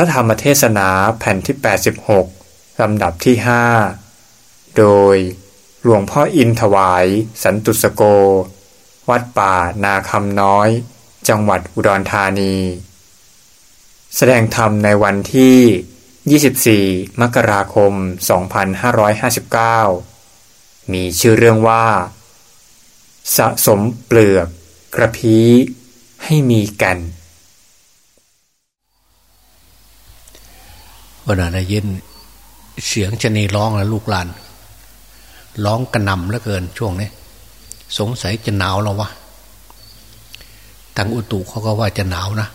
ระธรรมเทศนาแผ่นที่ 86 ลำดับที่ 5 โดยหลวงพ่ออินถวาย สันตุสโก วัดป่านาคำน้อย จังหวัดอุดรธานี แสดงธรรมในวันที่ 24 มกราคม 2559 มีชื่อเรื่องว่า สะสมเปลือก กระพี้ให้มีกัน วันนั้นได้ยินเสียงชนีร้องแล้วลูกหลาน ร้องกระนำเหลือเกินช่วงนี้ สงสัยจะหนาวแล้ววะทางอุตุเขาก็ว่าจะหนาวนะ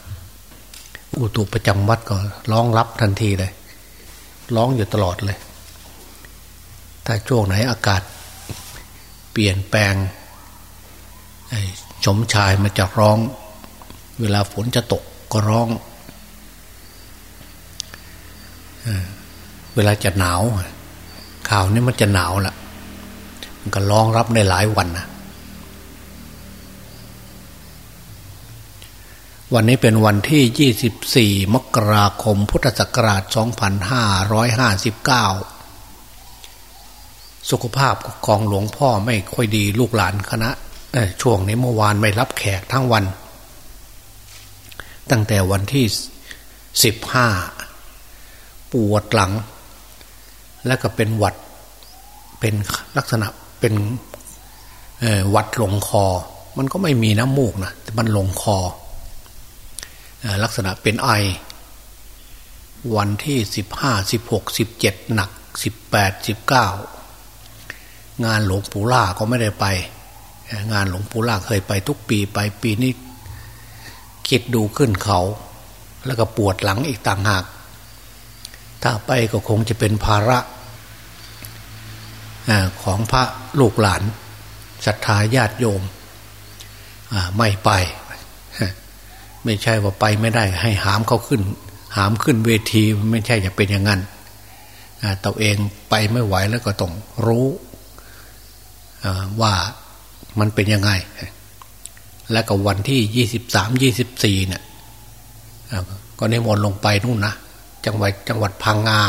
อุตุประจำวัดก็ร้องรับทันทีเลย ร้องอยู่ตลอดเลย ถ้าช่วงไหนอากาศ เปลี่ยนแปลงชมชายมาจากร้อง เวลาฝนจะตกก็ร้อง เวลาจะหนาวข่าวนี้มันจะหนาวละมันก็ร้องรับได้หลายวันนะวันนี้เป็นวันที่ 24 มกราคม พุทธศักราช 2559 สุขภาพของหลวงพ่อไม่ค่อยดีลูกหลานคณะช่วงนี้เมื่อวานไม่รับแขกทั้งวัน ตั้งแต่วันที่ 15 ปวดหลัง แล้วก็เป็นหวัดเป็นลักษณะเป็นหวัดลงคอ มันก็ไม่มีน้ำมูกนะแต่มันลงคอลักษณะเป็นไอ วันที่สิบห้าสิบหกสิบเจ็ดหนักสิบแปดสิบเก้างานหลวงปู่ล่าก็ไม่ได้ไป งานหลวงปู่ล่าเคยไปทุกปีไปปีนี้คิดดูขึ้นเขา แล้วก็ปวดหลังอีกต่างหาก ถ้าไปก็คงจะเป็นภาระของพระลูกหลานศรัทธาญาติโยมไม่ไป ไม่ใช่ว่าไปไม่ได้ ให้หามเขาขึ้น หามขึ้นเวทีไม่ใช่จะเป็นอย่างนั้นตัวเองไปไม่ไหวแล้วก็ต้องรู้ว่ามันเป็นยังไง แล้วก็วันที่ยี่สิบสามยี่สิบสี่เนี่ยก็นิมนต์ลงไปนู่นนะ จังหวัดจังหวัดพังงา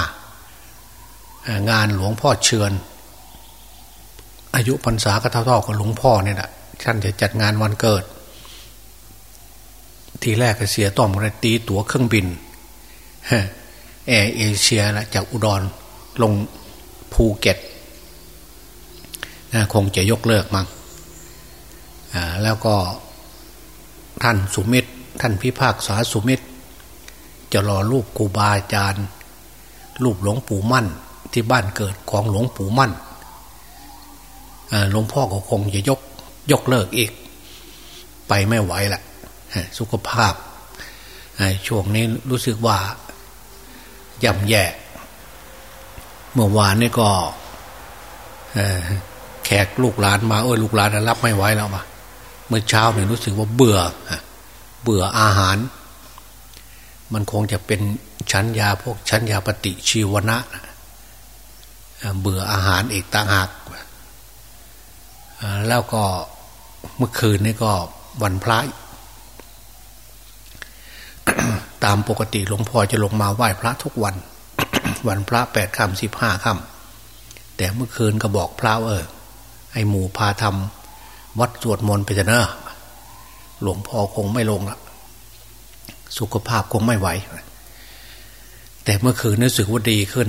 งานหลวงพ่อเชือนอายุพรรษาก็เท่าๆกับหลวงพ่อเนี่ยแหละท่านจะจัดงานวันเกิด ทีแรกก็เสียต้อมกระตีตั๋วเครื่องบินแอร์เอเชียละจากอุดรลงภูเก็ตคงจะยกเลิกมั้งแล้วก็ท่านสุมิตรท่านพิพากษาสุมิตร จะรอรูปครูบาอาจารย์รูปหลวงปู่มั่นที่บ้านเกิดของหลวงปู่มั่นหลวงพ่อก็คงจะยกยกเลิกอีก ไปไม่ไหวละสุขภาพช่วงนี้รู้สึกว่าย่ำแย่เมื่อวานนี่ก็แขกลูกหลานมาเออลูกหลานรับไม่ไหวแล้วมาเมื่อเช้าเนี่ยรู้สึกว่าเบื่อเบื่ออาหาร มันคงจะเป็นชั้นยาพวกชั้นยาปฏิชีวนะ เบื่ออาหารอีกต่างหากแล้วก็เมื่อคืนนี่ก็วันพระตามปกติหลวงพ่อจะลงมาไหว้พระทุกวัน วันพระแปดค่ำสิบห้าค่ำแต่เมื่อคืนก็บอกพระเออไอหมู่พาทำวัดสวดมนต์ไปจะเนอะหลวงพ่อคงไม่ลงละ สุขภาพคงไม่ไหว แต่เมื่อคืนรู้สึกว่าดีขึ้น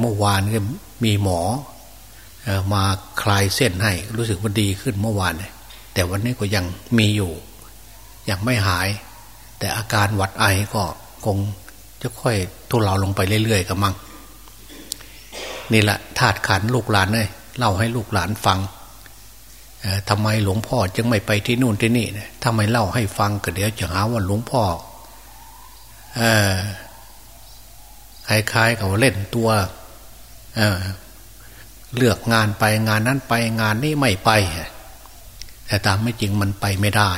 เมื่อวานก็มีหมอมาคลายเส้นให้รู้สึกว่าดีขึ้นเมื่อวาน แต่วันนี้ก็ยังมีอยู่ ยังไม่หาย แต่อาการหวัดไอก็คงจะค่อยทุเลาลงไปเรื่อยๆกับมังนี่แหละธาตุขันลูกหลานเลยเล่าให้ลูกหลานฟังทำไมหลวงพ่อจึงไม่ไปที่นู่นที่นี่เนี่ยทำไมเล่าให้ฟังก็เดี๋ยวจะหาว่าหลวงพ่อ คล้ายๆกับเล่นตัวเเลือกงานไปงานนั้นไปงานนี้ไม่ไป แต่ตามไม่จริงมันไปไม่ได้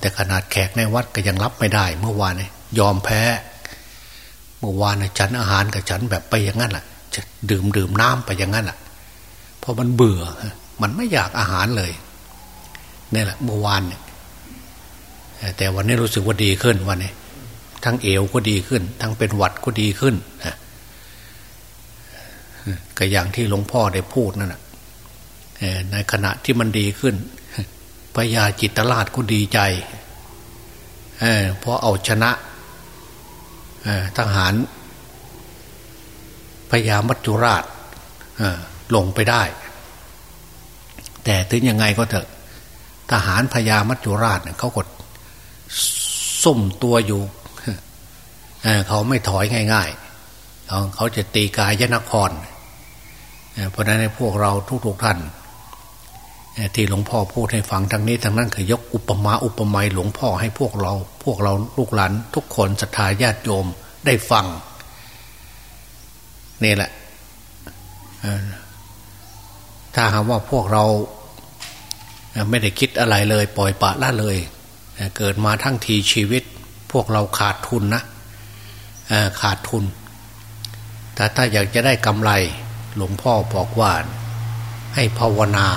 แต่ขนาดแขกในวัดก็ยังรับไม่ได้ เมื่อวานยอมแพ้ เมื่อวานฉันอาหารกับฉันแบบไปอย่างนั้นแหละจะดื่มดื่มน้ำไปอย่างนั้นแหละเพราะมันเบื่อ มันไม่อยากอาหารเลยนี่แหละเมื่อวานเนี่ยแต่วันนี้รู้สึกว่าดีขึ้นวันนี้ ทั้งเอวก็ดีขึ้น ทั้งเป็นหวัดก็ดีขึ้นก็อย่างที่หลวงพ่อได้พูดนั่นแหะในขณะที่มันดีขึ้นพญาจิตตลาดก็ดีใจเพราะเอาชนะทหารพญามัจจุราชลงไปได้ แต่ถึงยังไงก็เถอะ ทหารพญามัจจุราชเขากดสุ่มตัวอยู่ เขาไม่ถอยง่ายๆเขาเขาจะตีกายยนครเพราะนั้นในพวกเราทุกๆท่านที่หลวงพ่อพูดให้ฟังทางนี้ทางนั้นคือยกอุปมาอุปไมยหลวงพ่อให้พวกเรา พวกเราลูกหลานทุกคนศรัทธาญาติโยมได้ฟังนี่แหละถ้าหากว่าพวกเราไม่ได้คิดอะไรเลย ปล่อยปะละเลย เกิดมาทั้งทีชีวิต พวกเราขาดทุนนะ ขาดทุน แต่ถ้าอยากจะได้กำไรหลวงพ่อบอกว่าให้ภาวนา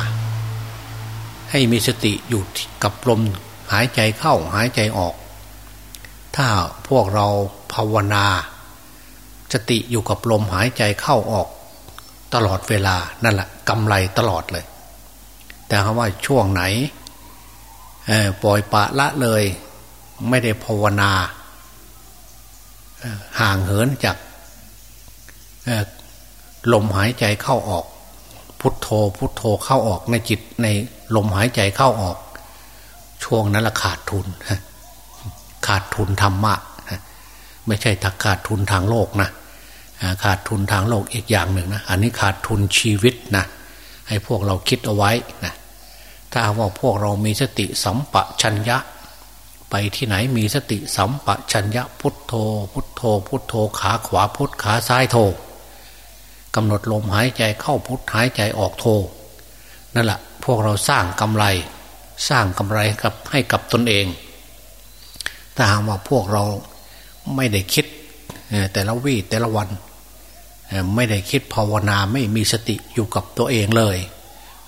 ให้มีสติอยู่กับลมหายใจเข้าหายใจออก ถ้าพวกเราภาวนา สติอยู่กับลมหายใจเข้าออก ตลอดเวลานั่นแหละกำไรตลอดเลย แต่คำว่าช่วงไหนปล่อยปะละเลย ไม่ได้ภาวนา ห่างเหินจากลมหายใจเข้าออก พุทโธพุทโธเข้าออกในจิตในลมหายใจเข้าออก ช่วงนั้นละขาดทุนขาดทุนธรรมะไม่ใช่ถักขาดทุนทางโลกนะขาดทุนทางโลกอีกอย่างหนึ่งนะอันนี้ขาดทุนชีวิตนะให้พวกเราคิดเอาไว้นะถ้าว่าพวกเรามีสติสัมปชัญญะ ไปที่ไหนมีสติสัมปชัญญะพุทโธ พุทโธ พุทโธขาขวาพุทขาซ้ายโธกำหนดลมหายใจเข้าพุทหายใจออกโธนั่นแหละพวกเราสร้างกำไร สร้างกำไรกับให้กับตนเอง ถ้าหากว่าพวกเราไม่ได้คิดแต่ละวี่แต่ละวันไม่ได้คิดภาวนาไม่มีสติอยู่กับตัวเองเลย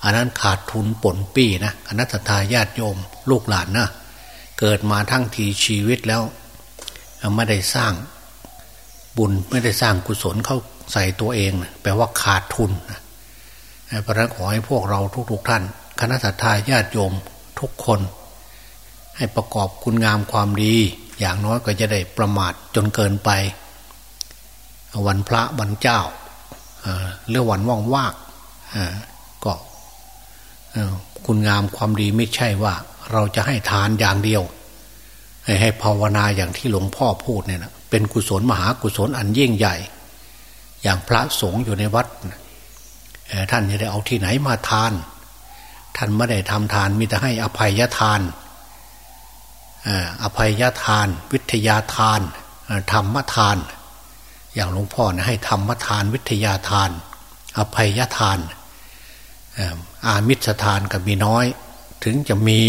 อันนั้นขาดทุนปนปีนะอนัตตาญาติโยมลูกหลานนะ เกิดมาทั้งทีชีวิตแล้วไม่ได้สร้างบุญไม่ได้สร้างกุศลเข้าใส่ตัวเองแปลว่าขาดทุนนะเพราะนั้นขอให้พวกเราทุกๆท่าน คณะสัตยาญาติโยมทุกคน ให้ประกอบคุณงามความดี อย่างน้อยก็จะได้ประมาทจนเกินไป วันพระวันเจ้าเรื่องวันว่างว่างก็คุณงามความดีไม่ใช่ว่า เราจะให้ทานอย่างเดียว ให้ภาวนาอย่างที่หลวงพ่อพูดเนี่ยนะเป็นกุศลมหากุศลอันยิ่งใหญ่ อย่างพระสงฆ์อยู่ในวัดท่านจะได้เอาที่ไหนมาทาน ท่านไม่ได้ทำทานมีแต่ให้อภัยทานอภัยทาน วิทยาทานธรรมทาน อย่างหลวงพ่อนะให้ธรรมทาน วิทยาทาน อภัยทานอามิตรทานก็มีน้อย ถึงจะมี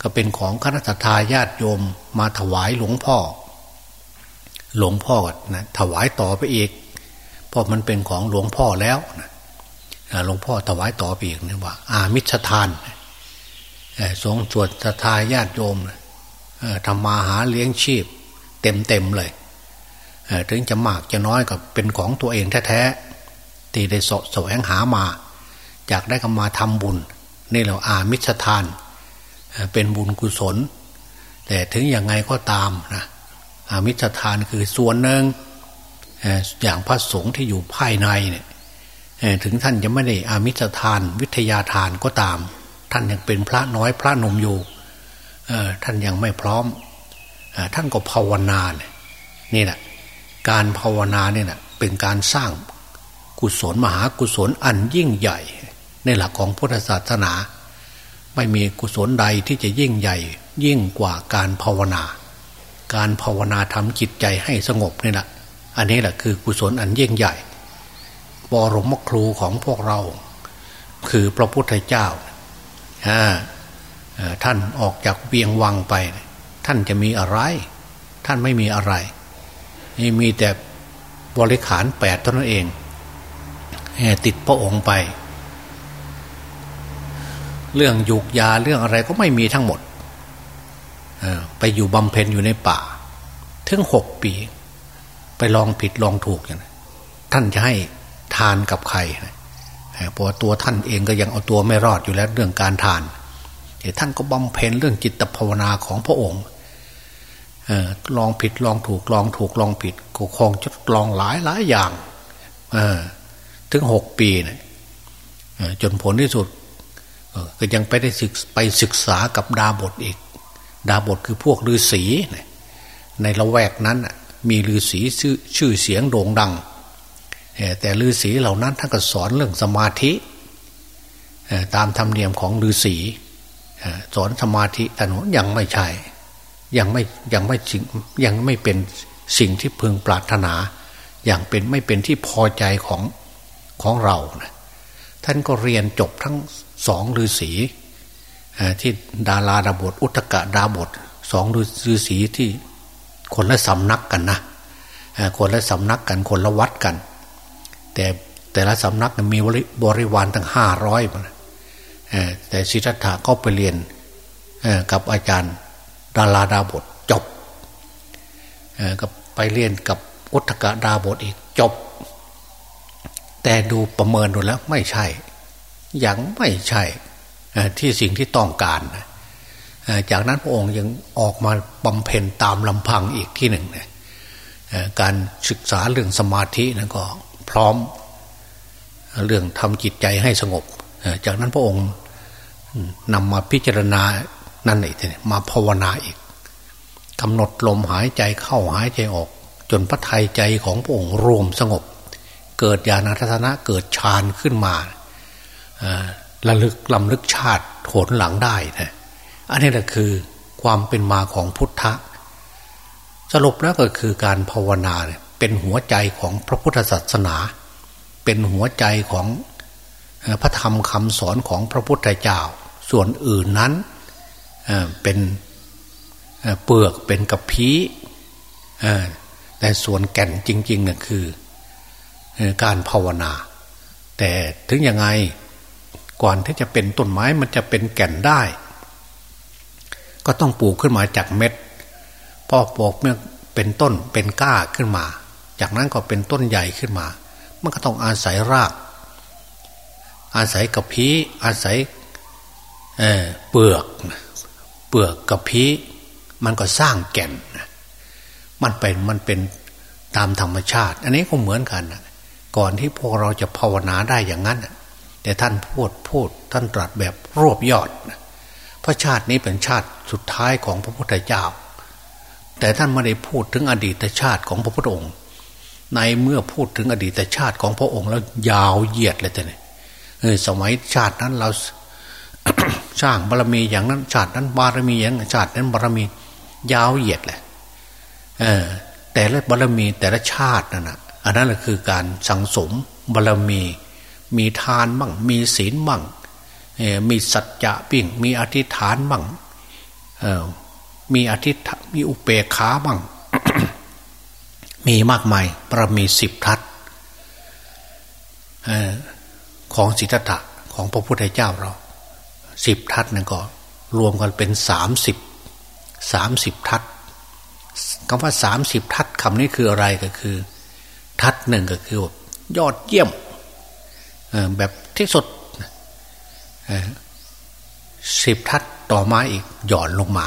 ก็เป็นของคณะทาญาติโยมมาถวายหลวงพ่อ หลวงพ่อนะถวายต่อไปอีกเพราะมันเป็นของหลวงพ่อแล้วนะหลวงพ่อถวายต่อไปอีกนะว่า อามิตรทานสงสวดทาญาติโยมทำมาหาเลี้ยงชีพ เต็มเต็มเลยถึงจะมากจะน้อยก็เป็นของตัวเองแท้ๆที่ได้สะแสวงหามา จากได้ก็มาทำบุญ นี่เราอามิชทาน เป็นบุญกุศล แต่ถึงอยังไงก็ตามนะอามิชทานคือส่วนหนึ่งอย่างพระสงฆ์ที่อยู่ภายในเนี่ยถึงท่านจะไม่ได้อามิชทานวิทยาทานก็ตาม ท่านยังเป็นพระน้อยพระนมอยู่ท่านยังไม่พร้อมท่านก็ภาวนาเนี่ยนี่แหละการภาวนาเนี่ยนะเป็นการสร้างกุศลมหากุศลอันยิ่งใหญ่ ในหลักของพุทธศาสนา ไม่มีกุศลใดที่จะยิ่งใหญ่ ยิ่งกว่าการภาวนา การภาวนาทำจิตใจให้สงบนี่แหละอันนี้แหละคือกุศลอันยิ่งใหญ่บรมครูของพวกเรา คือพระพุทธเจ้าท่านออกจากเวียงวังไป ท่านจะมีอะไร ท่านไม่มีอะไรนี่มีแต่บริขารแปดเท่านั้นเองติดพระองค์ไป เรื่องยุกยาเรื่องอะไรก็ไม่มีทั้งหมดไปอยู่บำเพ็ญอยู่ในป่า ถึงหกปี ไปลองผิดลองถูกอย่างนั้นท่านจะให้ทานกับใครเพราะตัวท่านเองก็ยังเอาตัวไม่รอดอยู่แล้วเรื่องการทานแต่ท่านก็บำเพ็ญเรื่องจิตภาวนาของพระองค์ลองผิดลองถูกลองถูกลองผิดก็คงจะลองหลายหลายอย่างถึงหกปีนะจนผลที่สุด ก็ยังไปได้ศึกไปศึกษากับดาบทอีก ดาบทคือพวกฤาษีในละแวกนั้นมีฤาษีชื่อชื่อเสียงโด่งดัง แต่ฤาษีเหล่านั้นท่านก็สอนเรื่องสมาธิ ตามธรรมเนียมของฤาษีสอนสมาธิแต่หนูยังไม่ใช่ยังไม่ยังไม่จริงยังไม่เป็นสิ่งที่พึงปรารถนา อย่างเป็นไม่เป็นที่พอใจของของเรานะท่านก็เรียนจบทั้ง สองฤาษีที่ดาราดาบท อุตกะดาบทสองฤาษีที่คนละสำนักกันนะคนละสำนักกันคนละวัดกัน แต่แต่ละสำนักมีบริวารตั้งห้าร้อยแต่สิทธัตถะก็ไปเรียนกับอาจารย์ดาราดาบทจบก็ไปเรียนกับอุตกะดาบทอีกจบ แต่ดูประเมินดูแล้วไม่ใช่ ยังไม่ใช่ที่สิ่งที่ต้องการจากนั้นพระองค์ยังออกมาบำเพ็ญตามลำพังอีกที่หนึ่งการศึกษาเรื่องสมาธินั้นก็พร้อมเรื่องทำจิตใจให้สงบ จากนั้นพระองค์นำมาพิจารณานั่นเองมาภาวนาอีกกำหนดลมหายใจเข้าหายใจออก จนพระทัยใจของพระองค์รวมสงบ เกิดญาณทัศนะเกิดฌานขึ้นมา ระลึกลำลึกชาติโหนหลังได้นะอันนี้แหละคือความเป็นมาของพุทธะ สรุปแล้วก็คือการภาวนาเนี่ยเป็นหัวใจของพระพุทธศาสนา เป็นหัวใจของพระธรรมคำสอนของพระพุทธเจ้า ส่วนอื่นนั้นเป็นเปลือกเป็นกระพี้แต่ส่วนแก่นจริงๆเนี่ยคือการภาวนา แต่ถึงยังไง ก่อนที่จะเป็นต้นไม้มันจะเป็นแก่นได้ ก็ต้องปลูกขึ้นมาจากเม็ดพอปลูกเมื่อเป็นต้นเป็นก้าขึ้นมา จากนั้นก็เป็นต้นใหญ่ขึ้นมา มันก็ต้องอาศัยราก อาศัยกระพี้อาศัยเเปลือก เปลือกกระพี้มันก็สร้างแก่นมันเป็นมันเป็นตามธรรมชาติ อันนี้ก็เหมือนกันก่อนที่พวกเราจะภาวนาได้อย่างนั้น แต่ท่านพูดพูดท่านตรัสแบบรวบยอดเพราะชาตินี้เป็นชาติสุดท้ายของพระพุทธเจ้า แต่ท่านไม่ได้พูดถึงอดีตชาติของพระพุทธองค์ ในเมื่อพูดถึงอดีตชาติของพระองค์แล้วยาวเหยียดเลยแต่เนี่ยสมัยชาตินั้นเราสร้างบารมีอย่างนั้น ชาตินั้นบารมีอย่างชาตินั้นบารมียาวเหยียดเลยเออแต่ละบารมีแต่ละชาตินั่นนะอันนั้นแหละคือการสังสมบารมี มีทานมั่ง มีศีลมั่งมีสัจจะปิ่งมีอธิษฐานมั่งมีอธิษฐานมีอุเปขามั่งมีมากมายประมีสิบทัศของสิทธัตถะของพระพุทธเจ้าเราสิบทัศนั่นก็รวมกันเป็นสามสิบสามสิบทัศคำว่าสามสิบทัศคำนี้คืออะไรก็คือ ทัศหนึ่งก็คือ ยอดเยี่ยม แบบที่สุดสิบทัศต่อมาอีกหย่อนลงมา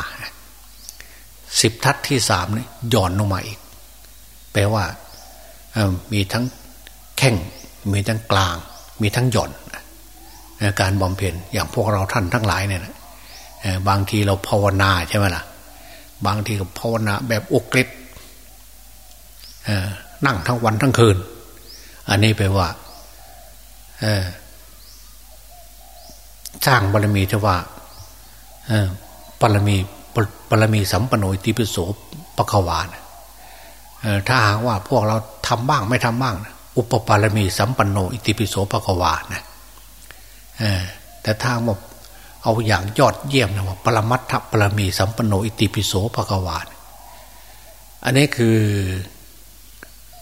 สิบทัศที่สามนี่หย่อนลงมาอีก แปลว่ามีทั้งแข่งมีทั้งกลาง มีทั้งหย่อนการบำเพ็ญอย่างพวกเราท่านทั้งหลายเนี่ยบางทีเราภาวนาใช่ไหมล่ะ บางทีก็ภาวนาแบบอุกฤษนั่งทั้งวันทั้งคืน อันนี้แปลว่า สร้างบารมีเทว่าบารมีบารมีสัมปโนติปิโสปะควานถ้าหากว่าพวกเราทำบ้างไม่ทำบ้างอุปปารมีสัมปันโนอิติปิโสปะควานะแต่ทางบอกเอาอย่างยอดเยี่ยมนะว่าปรมัตถปรมีสัมปันโนอิติปิโสภควานอันนี้คือ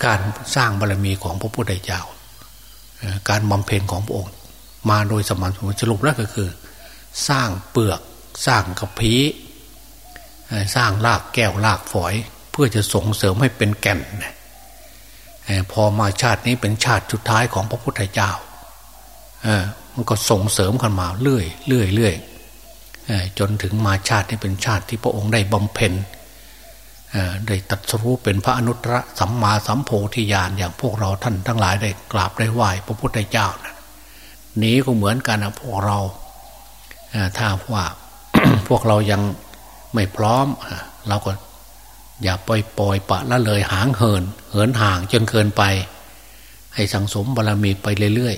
การสร้างบารมีของพระพุทธเจ้า การบำเพ็ญของพระองค์ มาโดยสมานสมสรุปแล้วก็คือ สร้างเปลือกสร้างกระพี้สร้างรากแก้วรากฝอยเพื่อพื่อจะส่งเสริมให้เป็นแก่นพอมาชาตินี้เป็นชาติสุดท้ายของพระพุทธเจ้ามันก็ส่งเสริมกันมาเรื่อยเรื่อยเรื่อยจนถึงมาชาตินี้เป็นชาติที่พระองค์ได้บำเพ็ญ ได้ตัดสู้เป็นพระอนุตตรสัมมาสัมโพธิญาณอย่างพวกเราท่านทั้งหลายได้กราบได้ไหว้พระพุทธเจ้านะนี้ก็เหมือนกันนะพวกเราถ้าว่าพวกเรายังไม่พร้อมเราก็อย่าปล่อยปล่อยปะละเลยหางเหิน เหินห่างจนเกินไป ให้สังสมบารรมีไปเรื่อย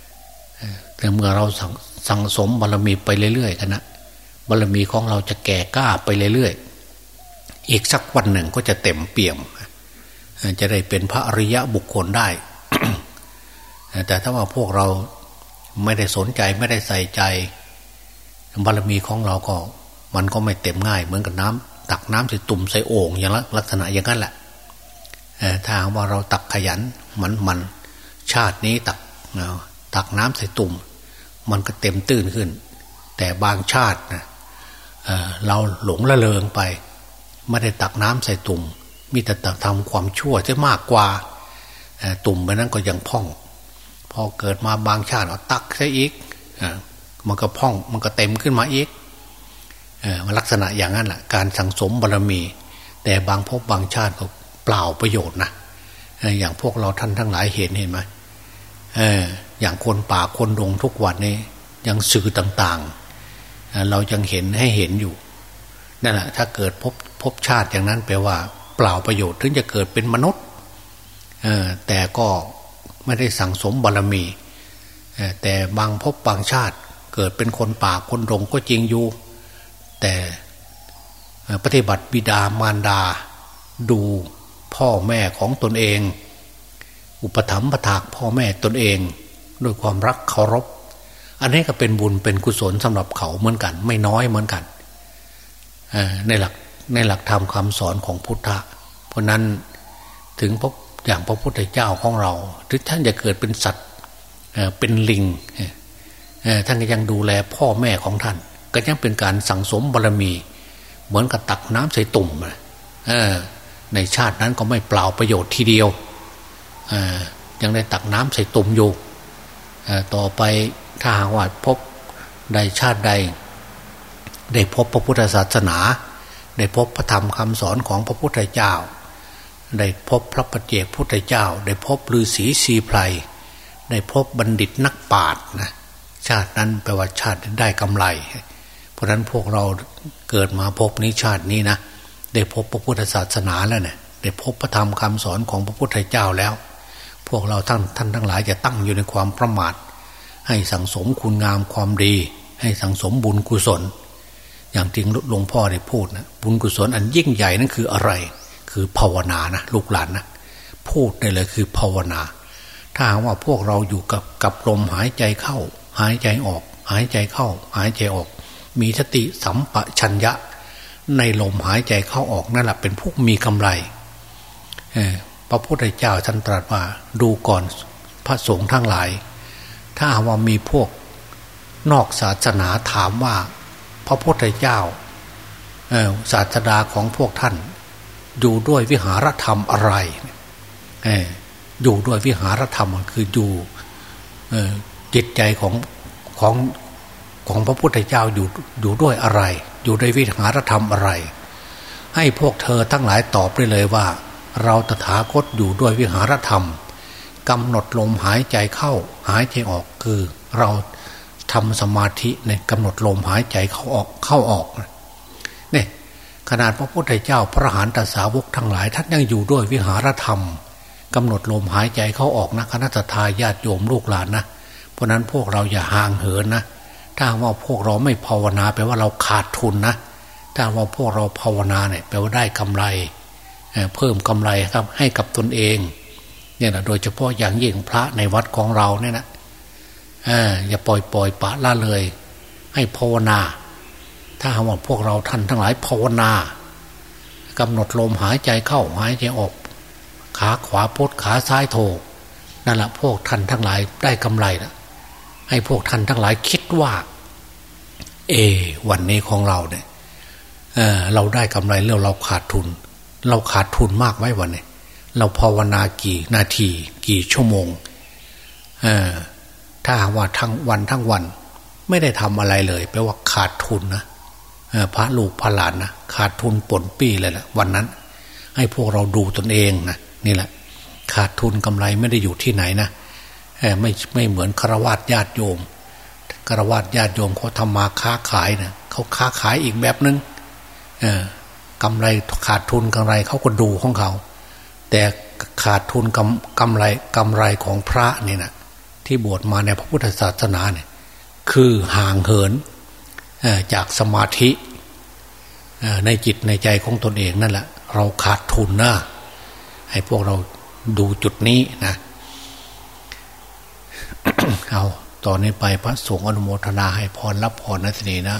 ๆแต่เมื่อเราสังสงสมบารรมีไปเรื่อยๆกันนะบารรมีของเราจะแก่กล้าไปเรื่อยๆ อีกสักวันหนึ่งก็จะเต็มเปี่ยม จะได้เป็นพระอริยะบุคคลได้ แต่ถ้าว่าพวกเราไม่ได้สนใจไม่ได้ใส่ใจ บารมีของเราก็ มันก็ไม่เต็มง่าย เหมือนกับน้ำตักน้ำใส่ตุ่มใส่โอ่งอย่างลักษณะอย่างนั้นแหละถ้าว่าเราตักขยันมันมันชาตินี้ตักตักน้ำใส่ตุ่ม มันก็เต็มตื้นขึ้น แต่บางชาตินะเราหลงละเลงไป ไม่ได้ตักน้ำใส่ตุ่ม มีแต่ตักทำความชั่วจะมากกว่าตุ่มไปนั้นก็ยังพ่อง พอเกิดมาบางชาติเอาตักใส่อีกมันก็พ่องมันก็เต็มขึ้นมาอีกอมันลักษณะอย่างนั้นแหละการสั่งสมบารรมี แต่บางพบบางชาติก็เปล่าประโยชน์นะอย่างพวกเราท่านทั้งหลายเห็นเห็นไหมอออย่างคนป่าคนดงทุกวันนี้ยังสื่อต่างๆ เรายังเห็นให้เห็นอยู่นั่นแหละถ้าเกิดพบ พบชาติอย่างนั้นแปลว่า เปล่าประโยชน์ถึงจะเกิดเป็นมนุษย์แต่ก็ไม่ได้สั่งสมบารรมี แต่บางพบบางชาติเกิดเป็นคนป่าคนรงก็จริงอยู่ แต่ปฏิบัติบิดามารดา ดูพ่อแม่ของตนเอง อุปถัมภะทากพ่อแม่ตนเองด้วยความรักเคารพ อันนี้ก็เป็นบุญเป็นกุศลสำหรับเขาเหมือนกัน ไม่น้อยเหมือนกันในหลัก ในหลักธรรมคำสอนของพุทธะ เพราะนั้นถึงพบอย่างพระพุทธเจ้าของเราถึงท่านจะเกิดเป็นสัตว์เป็นลิงท่านก็ยังดูแลพ่อแม่ของท่าน ก็ยังเป็นการสั่งสมบารรมี เหมือนกับตักน้ำใส่ตุ่มในชาตินั้นก็ไม่เปล่าประโยชน์ทีเดียวยังได้ตักน้ำใส่ตุ่มอยู่ต่อไปถ้าหากว่าพบใดชาติใด ได้พบพระพุทธศาสนา ได้พบพระธรรมคำสอนของพระพุทธเจ้า ได้พบพระปฏิเจกพุทธเจ้า ได้พบฤาษีสีไพรได้พบบัณฑิตนักปราชญ์นะชาตินั้นแปลว่าชาติได้กำไร เพราะฉะนั้นพวกเราเกิดมาพบนี้ชาตินี้นะได้พบพระพุทธศาสนาแล้วเนี่ยได้พบพระธรรมคำสอนของพระพุทธเจ้าแล้ว พวกเราท่านท่านทั้งหลายจะตั้งอยู่ในความประมาทให้สังสมคุณงามความดี ให้สังสมบุญกุศล อย่างจริงหลวงพ่อได้พูดนะบุญกุศลอันยิ่งใหญ่นั่นคืออะไร คือภาวนานะลูกหลานนะพูดได้เลยคือภาวนา ถ้าว่าพวกเราอยู่กับกับลมหายใจเข้า หายใจออก หายใจเข้า หายใจออก มีสติสัมปชัญญะ ในลมหายใจเข้าออกนั่นแหละเป็นผู้มีกำไรพระพุทธเจ้าท่านตรัสว่าดูก่อนพระสงฆ์ทั้งหลาย ถ้าว่ามีพวกนอกศาสนาถามว่า พระพุทธเจ้าศาสดาของพวกท่าน อยู่ด้วยวิหารธรรมอะไรอยู่ด้วยวิหารธรรมคืออยู่จิตใจของของของพระพุทธเจ้าอยู่อยู่ด้วยอะไร อยู่ในวิหารธรรมอะไร ให้พวกเธอทั้งหลายตอบได้เลยว่า เราตถาคตอยู่ด้วยวิหารธรรมกำหนดลมหายใจเข้าหายใจออกคือเรา ทำสมาธิในกำหนดลมหายใจเข้าออกเข้าออกเนี่ยขนาดพระพุทธเจ้าพระหานตสาวกทั้งหลาย ท่านยังอยู่ด้วยวิหารธรรมกำหนดลมหายใจเข้าออกนะคณะทาญาติโยมลูกหลานนะเพราะนั้นพวกเราอย่าห่างเหินนะถ้าว่าพวกเราไม่ภาวนาแปลว่าเราขาดทุนนะถ้าว่าพวกเราภาวนาเนี่ยแปลว่าได้กำไรเพิ่มกำไรครับให้กับตนเองเนี่ยนะโดยเฉพาะอย่างยิ่งพระในวัดของเราเนี่ยนะ อย่าปล่อยปล่อยปะละเลย ให้ภาวนา ถ้าว่าพวกเราท่านทั้งหลายภาวนากำหนดลมหายใจเข้าหายใจออก ขาขวาพุทขาซ้ายโถนั่นแหละพวกท่านทั้งหลายได้กำไรแล้วให้พวกท่านทั้งหลายคิดว่า เอ วันนี้ของเราเนี่ยเเราได้กำไรแล้วเราขาดทุน เราขาดทุนมากไว้วันนี้เราภาวนากี่นาที กี่ชั่วโมงเออ ถ้าว่าทั้งวันทั้งวัน ไม่ได้ทำอะไรเลยแปลว่าขาดทุนนะพระลูกพระหลานนะขาดทุนปนปี้เลยแหละวันนั้น ให้พวกเราดูตนเองนะนี่แหละ ขาดทุนกำไรไม่ได้อยู่ที่ไหนนะไม่ไม่เหมือนคารวะญาติโยมคารวะญาติโยมเขาทำมาค้าขายนะเขาค้าขายอีกแบบนึงกำไรขาดทุนกำไรเขาก็ดูของเขา แต่ขาดทุนกำกำไรกำไรของพระนี่นะ ที่บวชมาในพระพุทธศาสนาเนี่ยคือห่างเหินจากสมาธิในจิตในใจของตนเองนั่นแหละ เราขาดทุนนะให้พวกเราดูจุดนี้นะเอาตอนนี้ไปพระสงฆ์อนุโมทนาให้พรรับพรนัสนีนะ